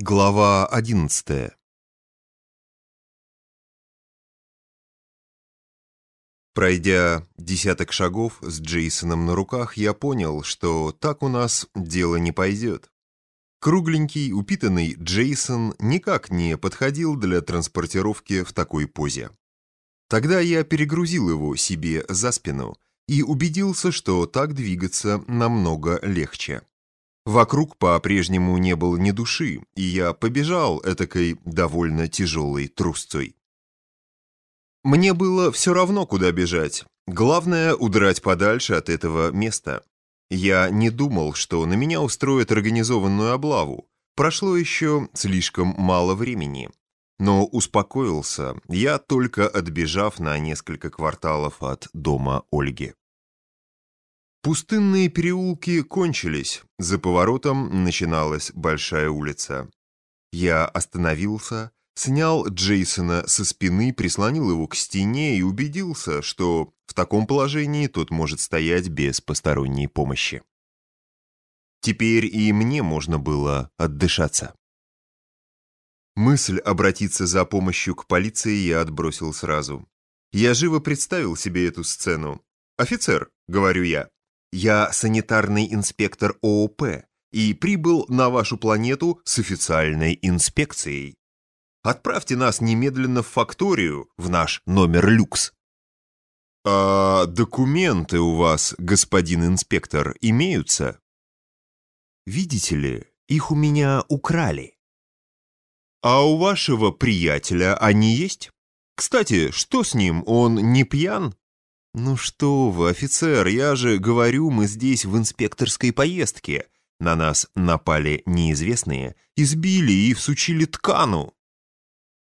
Глава одиннадцатая Пройдя десяток шагов с Джейсоном на руках, я понял, что так у нас дело не пойдет. Кругленький, упитанный Джейсон никак не подходил для транспортировки в такой позе. Тогда я перегрузил его себе за спину и убедился, что так двигаться намного легче. Вокруг по-прежнему не было ни души, и я побежал этакой довольно тяжелой трусцой. Мне было все равно, куда бежать. Главное — удрать подальше от этого места. Я не думал, что на меня устроят организованную облаву. Прошло еще слишком мало времени. Но успокоился я, только отбежав на несколько кварталов от дома Ольги. Пустынные переулки кончились, за поворотом начиналась большая улица. Я остановился, снял Джейсона со спины, прислонил его к стене и убедился, что в таком положении тот может стоять без посторонней помощи. Теперь и мне можно было отдышаться. Мысль обратиться за помощью к полиции я отбросил сразу. Я живо представил себе эту сцену. «Офицер», — говорю я, — «я санитарный инспектор ООП и прибыл на вашу планету с официальной инспекцией. Отправьте нас немедленно в факторию, в наш номер люкс». «А документы у вас, господин инспектор, имеются?» «Видите ли, их у меня украли». «А у вашего приятеля они есть? Кстати, что с ним, он не пьян?» «Ну что вы, офицер, я же говорю, мы здесь в инспекторской поездке. На нас напали неизвестные, избили и всучили ткану».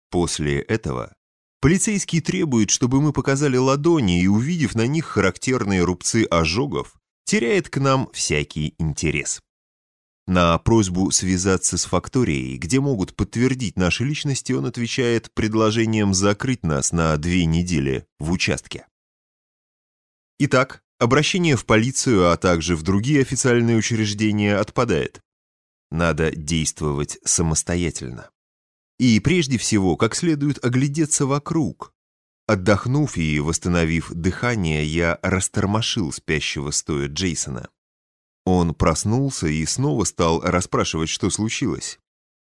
После этого полицейский требует, чтобы мы показали ладони и, увидев на них характерные рубцы ожогов, теряет к нам всякий интерес. На просьбу связаться с факторией, где могут подтвердить наши личности, он отвечает предложением закрыть нас на две недели в участке. Итак, обращение в полицию, а также в другие официальные учреждения отпадает. Надо действовать самостоятельно. И прежде всего, как следует оглядеться вокруг. Отдохнув и восстановив дыхание, я растормошил спящего стоя Джейсона. Он проснулся и снова стал расспрашивать, что случилось.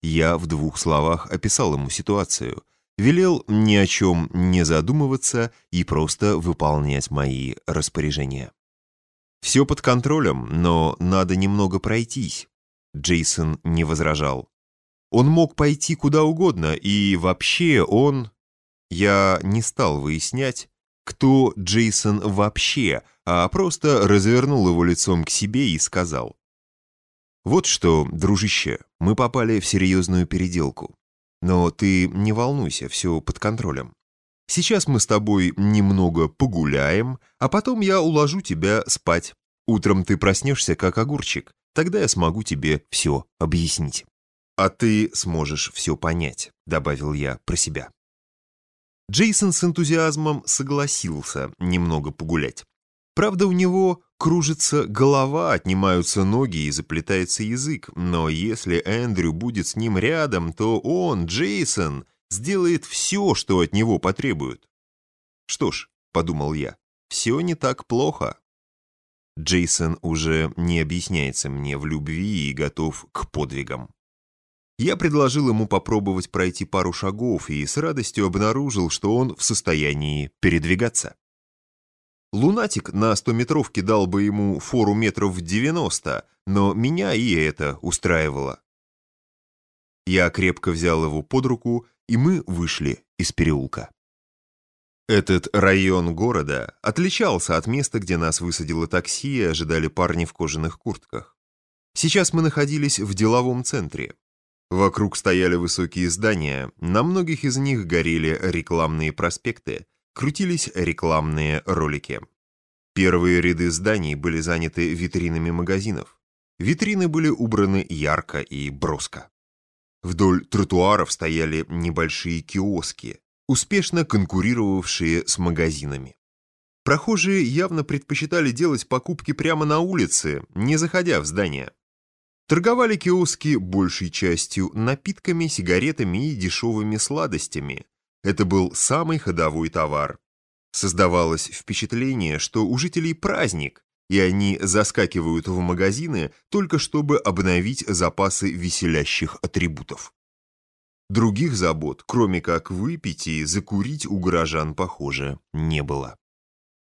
Я в двух словах описал ему ситуацию, велел ни о чем не задумываться и просто выполнять мои распоряжения. Все под контролем, но надо немного пройтись. Джейсон не возражал. Он мог пойти куда угодно, и вообще он... Я не стал выяснять, кто Джейсон вообще, а просто развернул его лицом к себе и сказал. «Вот что, дружище, мы попали в серьезную переделку. Но ты не волнуйся, все под контролем. Сейчас мы с тобой немного погуляем, а потом я уложу тебя спать. Утром ты проснешься как огурчик, тогда я смогу тебе все объяснить». «А ты сможешь все понять», — добавил я про себя. Джейсон с энтузиазмом согласился немного погулять. Правда, у него кружится голова, отнимаются ноги и заплетается язык, но если Эндрю будет с ним рядом, то он, Джейсон, сделает все, что от него потребуют. «Что ж», — подумал я, — «все не так плохо». Джейсон уже не объясняется мне в любви и готов к подвигам. Я предложил ему попробовать пройти пару шагов и с радостью обнаружил, что он в состоянии передвигаться. Лунатик на стометровке дал бы ему фору метров в 90, но меня и это устраивало. Я крепко взял его под руку, и мы вышли из переулка. Этот район города отличался от места, где нас высадило такси и ожидали парни в кожаных куртках. Сейчас мы находились в деловом центре. Вокруг стояли высокие здания, на многих из них горели рекламные проспекты, крутились рекламные ролики. Первые ряды зданий были заняты витринами магазинов. Витрины были убраны ярко и броско. Вдоль тротуаров стояли небольшие киоски, успешно конкурировавшие с магазинами. Прохожие явно предпочитали делать покупки прямо на улице, не заходя в здание. Торговали киоски большей частью напитками, сигаретами и дешевыми сладостями. Это был самый ходовой товар. Создавалось впечатление, что у жителей праздник, и они заскакивают в магазины только чтобы обновить запасы веселящих атрибутов. Других забот, кроме как выпить и закурить, у горожан, похоже, не было.